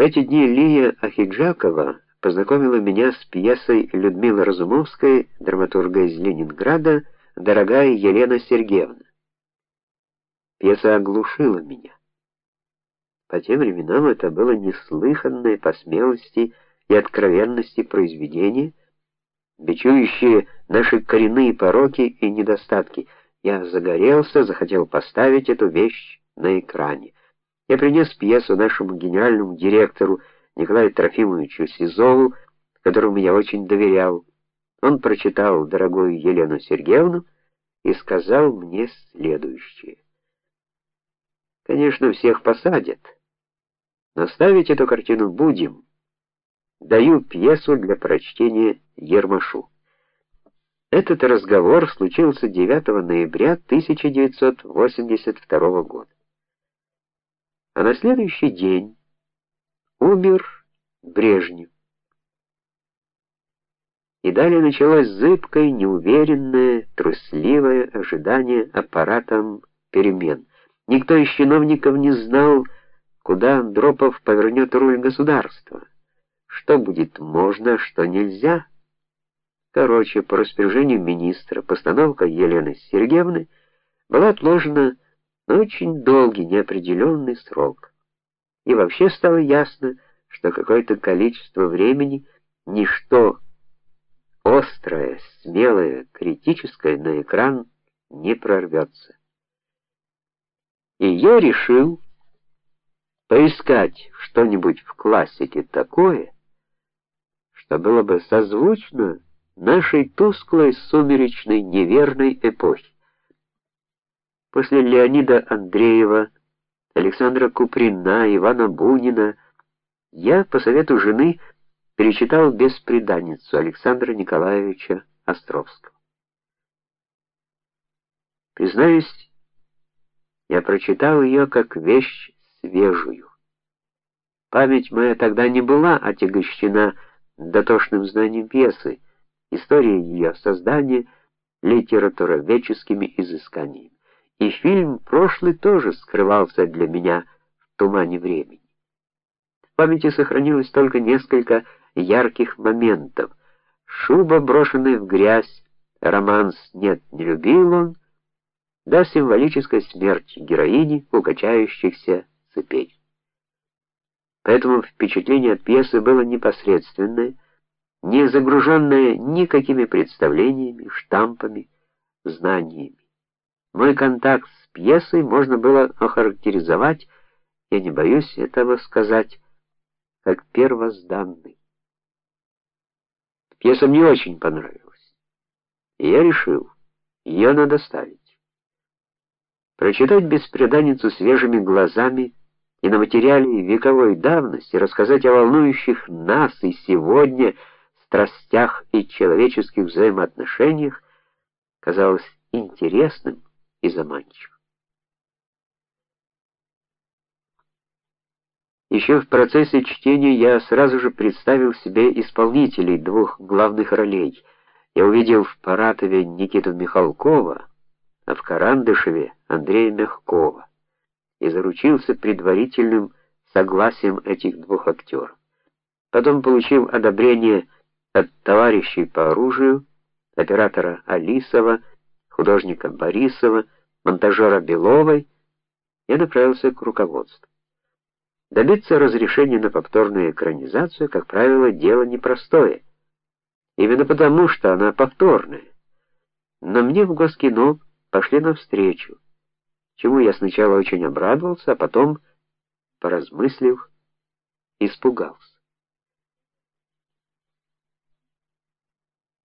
эти дни Лия Ахиджакова познакомила меня с пьесой Людмилы Разумовской, драматурга из Ленинграда, «Дорогая Елена Сергеевна». Пьеса оглушила меня. По тем временам это было неслыханное по смелости и откровенности произведение, бичующее наши коренные пороки и недостатки. Я загорелся, захотел поставить эту вещь на экране. Я принес пьесу нашему генеральному директору Николаю Трофимовичу Сизову, которому я очень доверял. Он прочитал дорогую Елену Сергеевну и сказал мне следующее: Конечно, всех посадят, но ставить эту картину будем. Даю пьесу для прочтения Ермашу. Этот разговор случился 9 ноября 1982 года. А на следующий день умер Брежнев. И далее началось зыбкое, неуверенное, трусливое ожидание аппаратом перемен. Никто из чиновников не знал, куда Андропов повернет руль государства. Что будет можно, что нельзя. Короче, по распоряжению министра постановка Елены Сергеевны была отложена на очень долгий неопределенный срок. И вообще стало ясно, что какое-то количество времени ничто острое, смелое, критическое на экран не прорвется. И я решил поискать что-нибудь в классике такое, что было бы созвучно нашей тусклой, сумеречной, неверной эпохе. После Леонида Андреева, Александра Куприна, Ивана Бунина я по совету жены перечитал Беспреданницу Александра Николаевича Островского. Признаюсь, я прочитал ее как вещь свежую. Память моя тогда не была отягощена дотошным знанием пьесы, историей ее создания, литературоведческими изысканиями и фильм прошлый тоже скрывался для меня в тумане времени. В памяти сохранилось только несколько ярких моментов. Шуба, брошенная в грязь, романс «Нет, не любил он», да символическая смерть героини у цепей. Поэтому впечатление от пьесы было непосредственное, не загруженное никакими представлениями, штампами, знаниями. Мой контакт с пьесой можно было охарактеризовать, я не боюсь этого сказать, как первозданный. Пьеса мне очень понравилась. И я решил, ее надо ставить. Прочитать беспреданницу свежими глазами и на материале вековой давности рассказать о волнующих нас и сегодня страстях и человеческих взаимоотношениях казалось интересным и заманчив. Еще в процессе чтения я сразу же представил себе исполнителей двух главных ролей. Я увидел в Паратове Никиту Михалкова, а в Карандышеве Андрея Мягкова и заручился предварительным согласием этих двух актеров. Потом получил одобрение от товарищей по оружию, оператора Алисова художника Борисова, монтажера Беловой, я направился к руководству. Добиться разрешения на повторную экранизацию, как правило, дело непростое. Именно потому, что она повторная. Но мне в Госкино пошли навстречу, чему я сначала очень обрадовался, а потом, поразмыслив, испугался.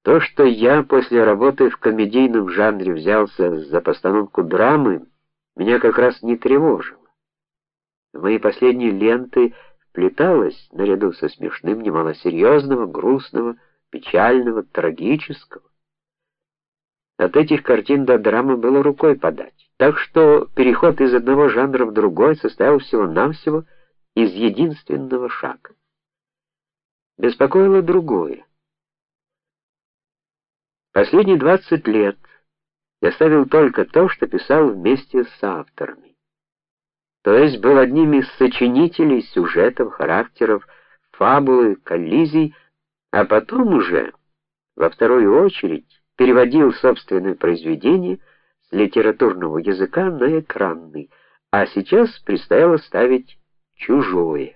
То, что я после работы в комедийном жанре взялся за постановку драмы, меня как раз не тревожило. В мои последние ленты вплеталось наряду со смешным немало серьезного, грустного, печального, трагического. От этих картин до драмы было рукой подать. Так что переход из одного жанра в другой состоял всего-навсего из единственного шага. Беспокоило другое. Последние 20 лет я ставил только то, что писал вместе с авторами. то есть был одним из сочинителей сюжетов, характеров, фабулы, коллизий, а потом уже во вторую очередь переводил собственное произведение с литературного языка на экранный, а сейчас предстояло ставить чужое.